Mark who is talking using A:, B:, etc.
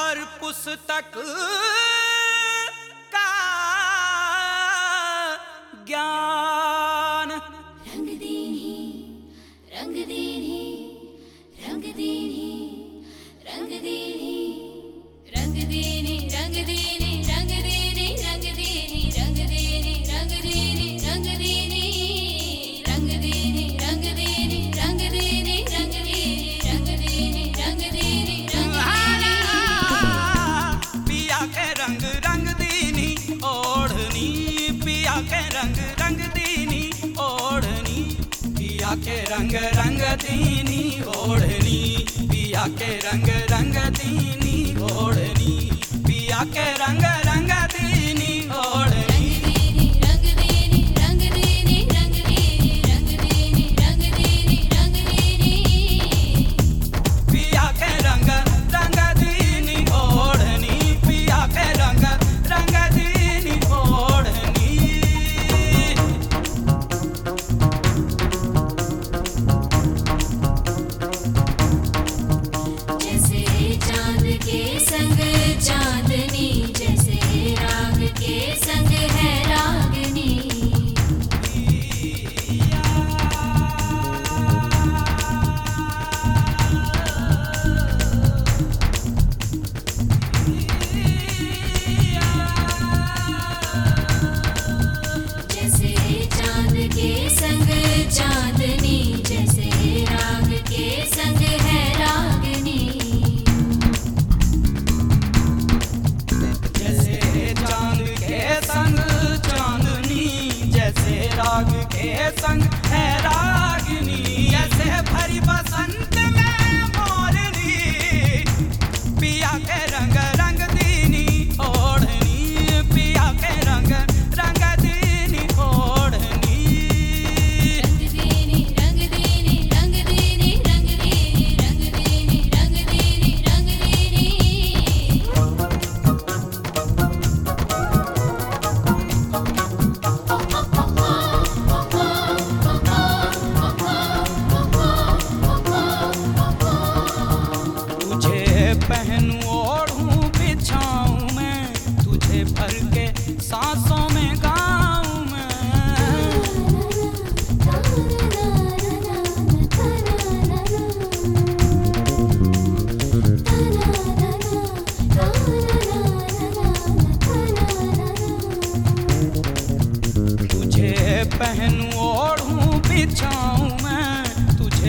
A: हर पुस्तक का ज्ञान।
B: रंग दे रंग दे
A: पिया के रंग रंग दीनी ओढ़नी पिया के रंग रंग दीनी ओढ़नी।
B: ये संग है
A: राज